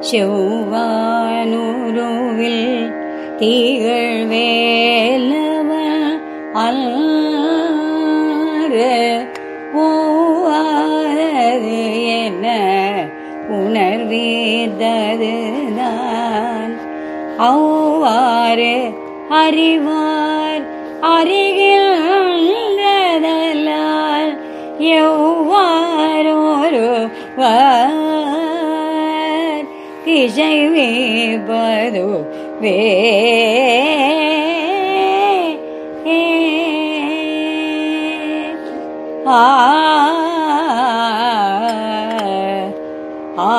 செவ்வானூருவில் தீகள் வேலவன் அல்று ஓவாதது என்ன உணர்வீர்ந்தது அவ்வாறு அறிவார் அருகில் எவ்வாறோரு திசை வேபது வே ஆ ஆ